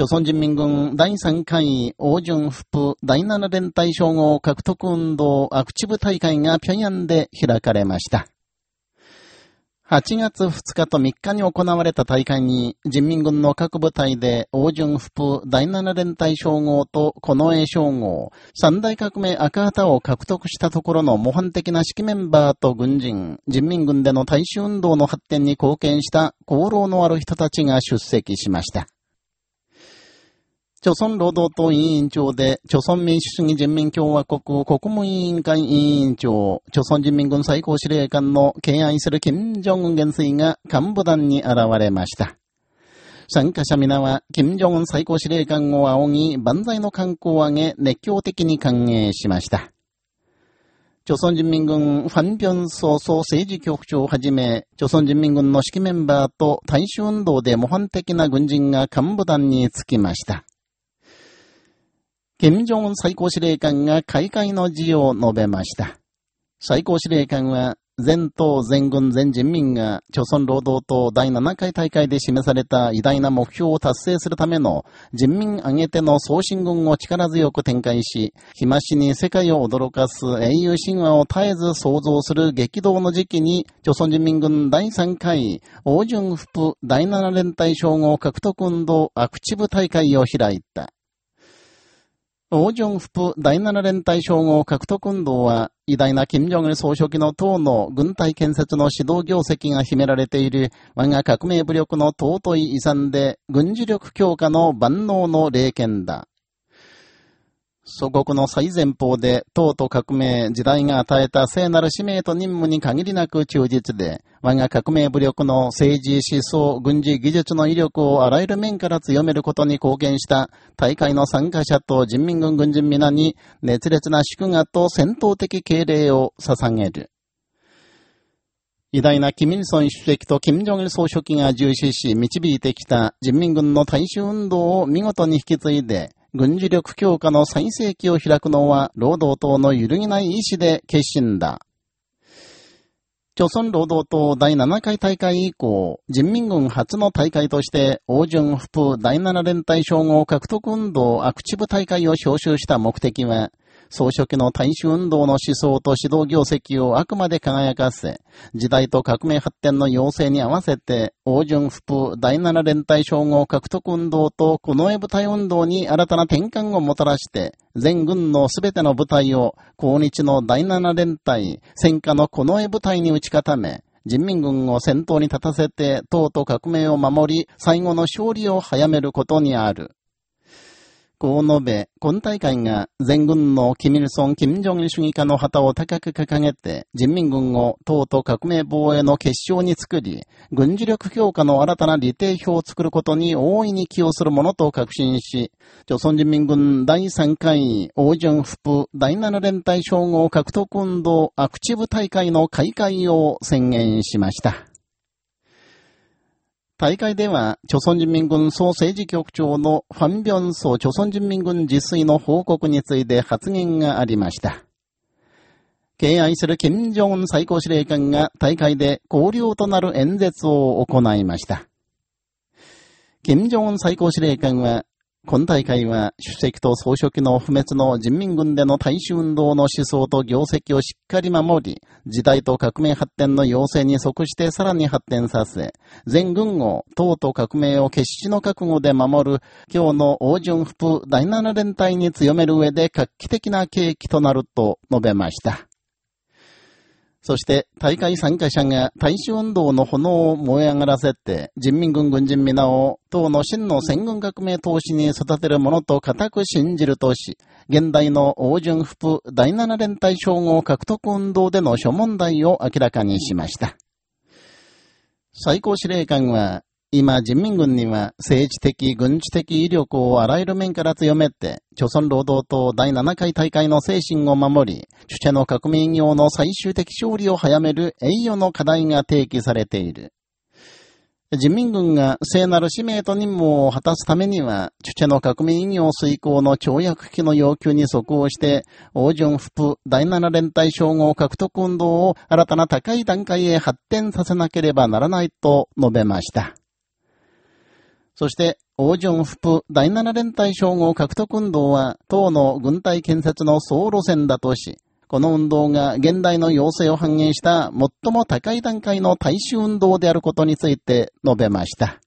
朝鮮人民軍第3回王順副第7連隊称号獲得運動アクチブ大会が平壌で開かれました。8月2日と3日に行われた大会に、人民軍の各部隊で、王順副第7連隊称号と近衛称号、三大革命赤旗を獲得したところの模範的な指揮メンバーと軍人、人民軍での大衆運動の発展に貢献した功労のある人たちが出席しました。朝鮮労働党委員長で、朝鮮民主主義人民共和国国務委員会委員長、朝鮮人民軍最高司令官の敬愛する金正恩元帥が幹部団に現れました。参加者皆は、金正恩最高司令官を仰ぎ、万歳の観光を挙げ、熱狂的に歓迎しました。朝鮮人民軍ファン・ビョンソ総政治局長をはじめ、朝鮮人民軍の指揮メンバーと大衆運動で模範的な軍人が幹部団につきました。金正恩最高司令官が開会の辞を述べました。最高司令官は、全党全軍全人民が、朝鮮労働党第7回大会で示された偉大な目標を達成するための人民挙げての送信軍を力強く展開し、日増しに世界を驚かす英雄神話を絶えず創造する激動の時期に、朝鮮人民軍第3回、王順副第7連隊称号獲得運動アクチブ大会を開いた。王順福第7連隊称号獲得運動は、偉大な金正恩総書記の党の軍隊建設の指導業績が秘められている我が革命武力の尊い遺産で、軍事力強化の万能の霊剣だ。祖国の最前方で党と革命、時代が与えた聖なる使命と任務に限りなく忠実で、我が革命武力の政治、思想、軍事、技術の威力をあらゆる面から強めることに貢献した大会の参加者と人民軍軍人皆に熱烈な祝賀と戦闘的敬礼を捧げる。偉大なキミルソン主席とキム・ジョンル総書記が重視し導いてきた人民軍の大衆運動を見事に引き継いで、軍事力強化の最盛期を開くのは、労働党の揺るぎない意志で決心だ。朝鮮労働党第7回大会以降、人民軍初の大会として、王順副第7連隊称号獲得運動アクチブ大会を招集した目的は、総書記の大衆運動の思想と指導業績をあくまで輝かせ、時代と革命発展の要請に合わせて、王順副第7連隊称号獲得運動と近衛部隊運動に新たな転換をもたらして、全軍のすべての部隊を、抗日の第7連隊、戦火の近衛部隊に打ち固め、人民軍を先頭に立たせて、党と革命を守り、最後の勝利を早めることにある。こう述べ、今大会が全軍のキミルソン・キム・ジョン主義家の旗を高く掲げて、人民軍を党と革命防衛の結晶に作り、軍事力強化の新たな利定表を作ることに大いに寄与するものと確信し、朝鮮人民軍第3回王順副第7連隊称号獲得運動アクチブ大会の開会を宣言しました。大会では、朝鮮人民軍総政治局長のファン・ビョンソ朝鮮人民軍自炊の報告について発言がありました。敬愛する金正恩最高司令官が大会で交流となる演説を行いました。金正恩最高司令官は、今大会は主席と総書記の不滅の人民軍での大衆運動の思想と業績をしっかり守り、時代と革命発展の要請に即してさらに発展させ、全軍を党と革命を決死の覚悟で守る、今日の王順副第7連隊に強める上で画期的な契機となると述べました。そして大会参加者が大使運動の炎を燃え上がらせて、人民軍軍人皆を党の真の戦軍革命投資に育てるものと固く信じるとし、現代の王順副第七連隊称号獲得運動での諸問題を明らかにしました。最高司令官は、今、人民軍には政治的、軍事的威力をあらゆる面から強めて、朝鮮労働党第7回大会の精神を守り、主者の革命業の最終的勝利を早める栄誉の課題が提起されている。人民軍が聖なる使命と任務を果たすためには、主者の革命業遂行の跳躍期の要求に即応して、王順副第7連隊称号獲得運動を新たな高い段階へ発展させなければならないと述べました。そして、王順府部第7連隊称号獲得運動は、党の軍隊建設の総路線だとし、この運動が現代の要請を反映した最も高い段階の大衆運動であることについて述べました。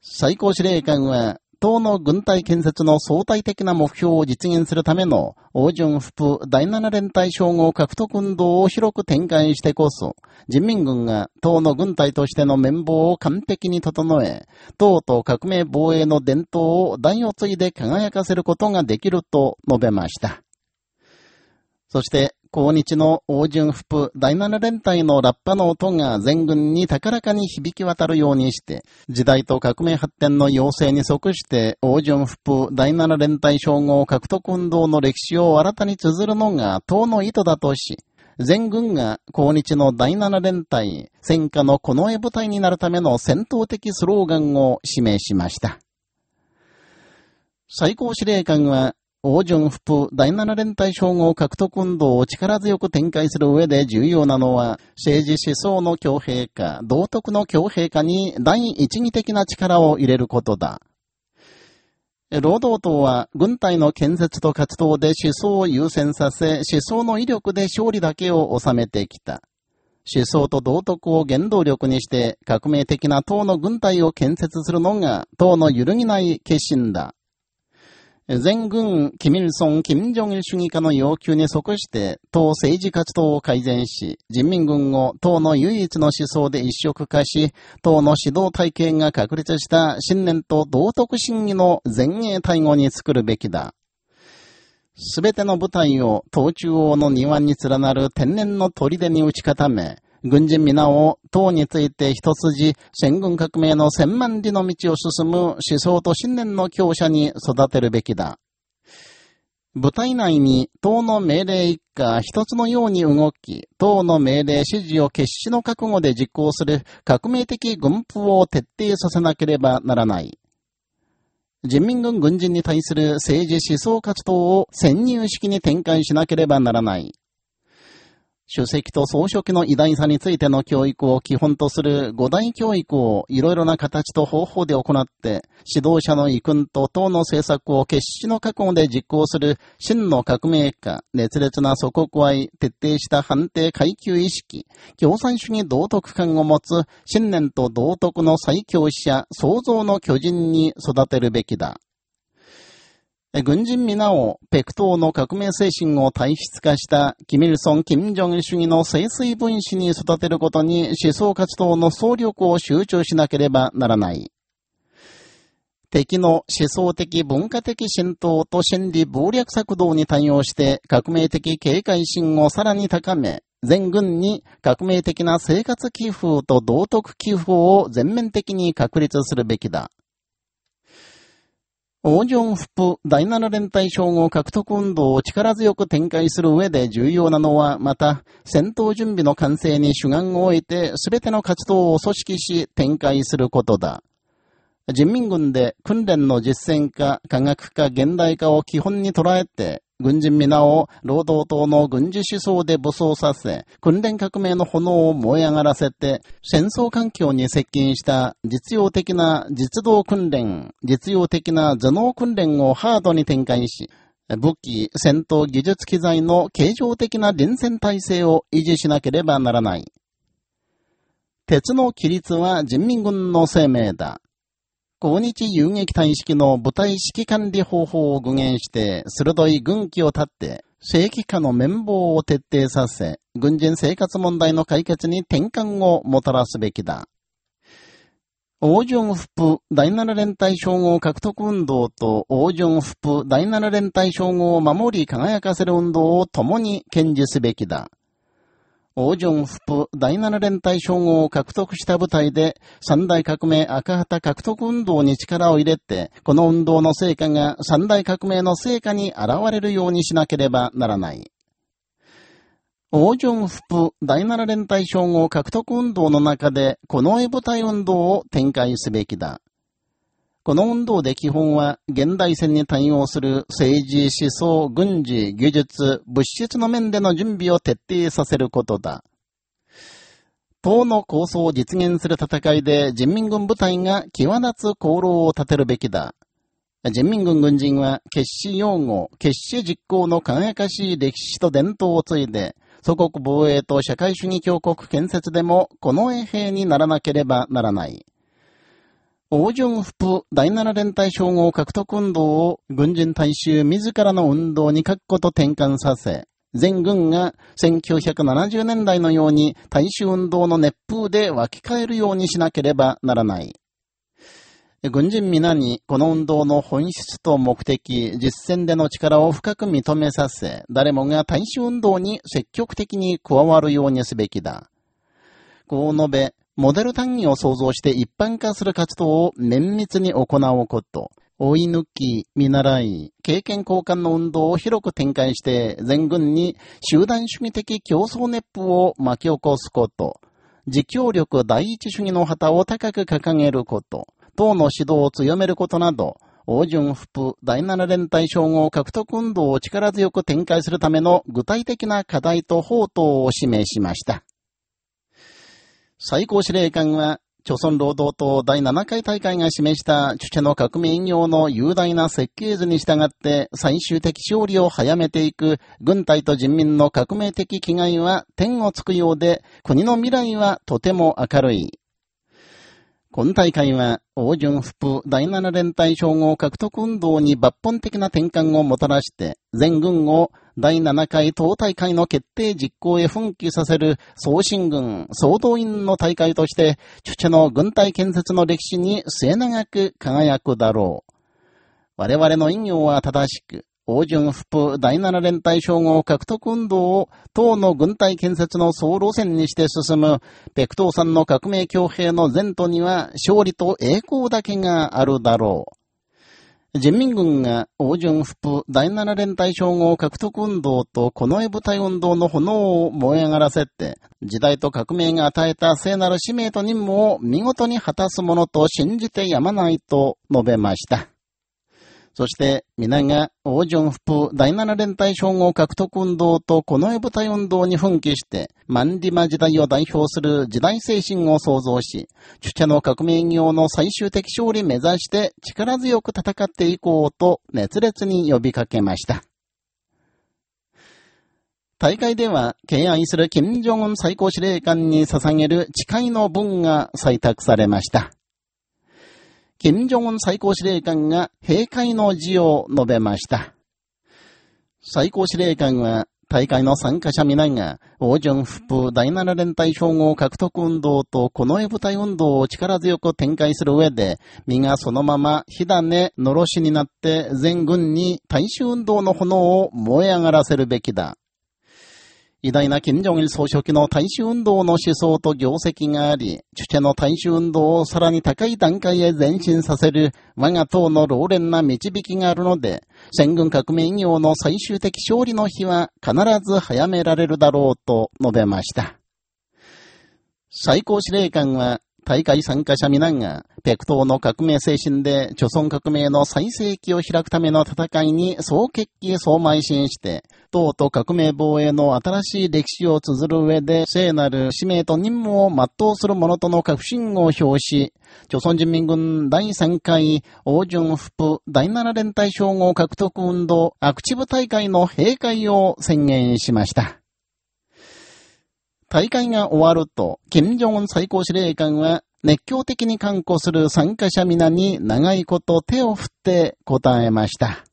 最高司令官は、党の軍隊建設の相対的な目標を実現するための、王順府第7連隊称号獲得運動を広く展開してこそ、人民軍が党の軍隊としての綿棒を完璧に整え、党と革命防衛の伝統を代を継いで輝かせることができると述べました。そして、抗日の王順府部第7連隊のラッパの音が全軍に高らかに響き渡るようにして、時代と革命発展の要請に即して王順府部第7連隊称号獲得運動の歴史を新たに綴るのが党の意図だとし、全軍が抗日の第7連隊、戦火の近衛部隊になるための戦闘的スローガンを指名しました。最高司令官は、王順府第7連隊称号獲得運動を力強く展開する上で重要なのは、政治思想の強兵化、道徳の強兵化に第一義的な力を入れることだ。労働党は軍隊の建設と活動で思想を優先させ、思想の威力で勝利だけを収めてきた。思想と道徳を原動力にして革命的な党の軍隊を建設するのが党の揺るぎない決心だ。全軍、キミルソン、キム・ジョンイル主義家の要求に即して、党政治活動を改善し、人民軍を党の唯一の思想で一色化し、党の指導体系が確立した信念と道徳審議の前衛対語に作るべきだ。すべての部隊を党中央の庭に連なる天然の砦に打ち固め、軍人皆を党について一筋、戦軍革命の千万里の道を進む思想と信念の強者に育てるべきだ。部隊内に党の命令一家一つのように動き、党の命令指示を決死の覚悟で実行する革命的軍譜を徹底させなければならない。人民軍軍人に対する政治思想活動を潜入式に展開しなければならない。主席と総書記の偉大さについての教育を基本とする五大教育をいろいろな形と方法で行って、指導者の遺訓と党の政策を決死の覚悟で実行する真の革命家、熱烈な祖国愛、徹底した判定階級意識、共産主義道徳感を持つ信念と道徳の最強者、創造の巨人に育てるべきだ。軍人皆を、ペクトーの革命精神を体質化した、キミルソン・キム・ジョン主義の清水分子に育てることに思想活動の総力を集中しなければならない。敵の思想的文化的浸透と心理暴略策動に対応して革命的警戒心をさらに高め、全軍に革命的な生活寄付と道徳寄付を全面的に確立するべきだ。王ン府部第七連隊称号獲得運動を力強く展開する上で重要なのは、また、戦闘準備の完成に主眼を置いて、すべての活動を組織し展開することだ。人民軍で訓練の実践化、科学化、現代化を基本に捉えて、軍人皆を労働党の軍事思想で武装させ、訓練革命の炎を燃え上がらせて、戦争環境に接近した実用的な実動訓練、実用的な頭脳訓練をハードに展開し、武器、戦闘技術機材の形状的な臨戦体制を維持しなければならない。鉄の規律は人民軍の生命だ。抗日遊撃隊式の部隊指揮管理方法を具現して、鋭い軍機を立って、正規化の綿棒を徹底させ、軍人生活問題の解決に転換をもたらすべきだ。王順府第7連隊称号獲得運動と王順府第7連隊称号を守り輝かせる運動を共に堅持すべきだ。王順府部第7連隊称号を獲得した部隊で、三大革命赤旗獲得運動に力を入れて、この運動の成果が三大革命の成果に現れるようにしなければならない。王順府部第7連隊称号獲得運動の中で、この絵部隊運動を展開すべきだ。この運動で基本は現代戦に対応する政治、思想、軍事、技術、物質の面での準備を徹底させることだ。党の構想を実現する戦いで人民軍部隊が際立つ功労を立てるべきだ。人民軍軍人は決死用語、決死実行の輝かしい歴史と伝統を継いで、祖国防衛と社会主義強国建設でもこの衛兵にならなければならない。王順府第七連隊称号獲得運動を軍人大衆自らの運動に確固と転換させ、全軍が1970年代のように大衆運動の熱風で湧き返るようにしなければならない。軍人皆にこの運動の本質と目的、実践での力を深く認めさせ、誰もが大衆運動に積極的に加わるようにすべきだ。こう述べ、モデル単位を創造して一般化する活動を綿密に行うこと、追い抜き、見習い、経験交換の運動を広く展開して全軍に集団主義的競争熱風を巻き起こすこと、自強力第一主義の旗を高く掲げること、党の指導を強めることなど、王順府第七連隊称号獲得運動を力強く展開するための具体的な課題と方法を示しました。最高司令官は、朝鮮労働党第7回大会が示したチュチェの革命業の雄大な設計図に従って最終的勝利を早めていく軍隊と人民の革命的危害は天をつくようで国の未来はとても明るい。今大会は、王順府第7連隊称号獲得運動に抜本的な転換をもたらして、全軍を第7回党大会の決定実行へ奮起させる総進軍、総動員の大会として、チュチェの軍隊建設の歴史に末永く輝くだろう。我々の意業は正しく、王順府第7連隊称号獲得運動を党の軍隊建設の総路線にして進む、ペクトーさんの革命強兵の前途には勝利と栄光だけがあるだろう。人民軍が王順府第7連隊称号獲得運動と近衛部隊運動の炎を燃え上がらせて、時代と革命が与えた聖なる使命と任務を見事に果たすものと信じてやまないと述べました。そして、皆が、王順府第七連隊称号獲得運動と近衛部隊運動に奮起して、マンディマ時代を代表する時代精神を創造し、チュチャの革命業の最終的勝利目指して力強く戦っていこうと熱烈に呼びかけました。大会では、敬愛する金正恩最高司令官に捧げる誓いの文が採択されました。金正恩最高司令官が閉会の辞を述べました。最高司令官は、大会の参加者皆が、王順府第七連隊称号獲得運動と近衛部隊運動を力強く展開する上で、身がそのまま火種、のろしになって全軍に大衆運動の炎を燃え上がらせるべきだ。偉大な金正日総書記の大衆運動の思想と業績があり、チュチェの大衆運動をさらに高い段階へ前進させる我が党の老練な導きがあるので、戦軍革命業の最終的勝利の日は必ず早められるだろうと述べました。最高司令官は、大会参加者皆が、ペクトの革命精神で、著村革命の最盛期を開くための戦いに総決起、総邁進して、党と革命防衛の新しい歴史を綴る上で、聖なる使命と任務を全うする者との確信を表し、朝鮮人民軍第3回、王順府第7連隊称号獲得運動アクチブ大会の閉会を宣言しました。大会が終わると、金正恩最高司令官は、熱狂的に観光する参加者皆に長いこと手を振って答えました。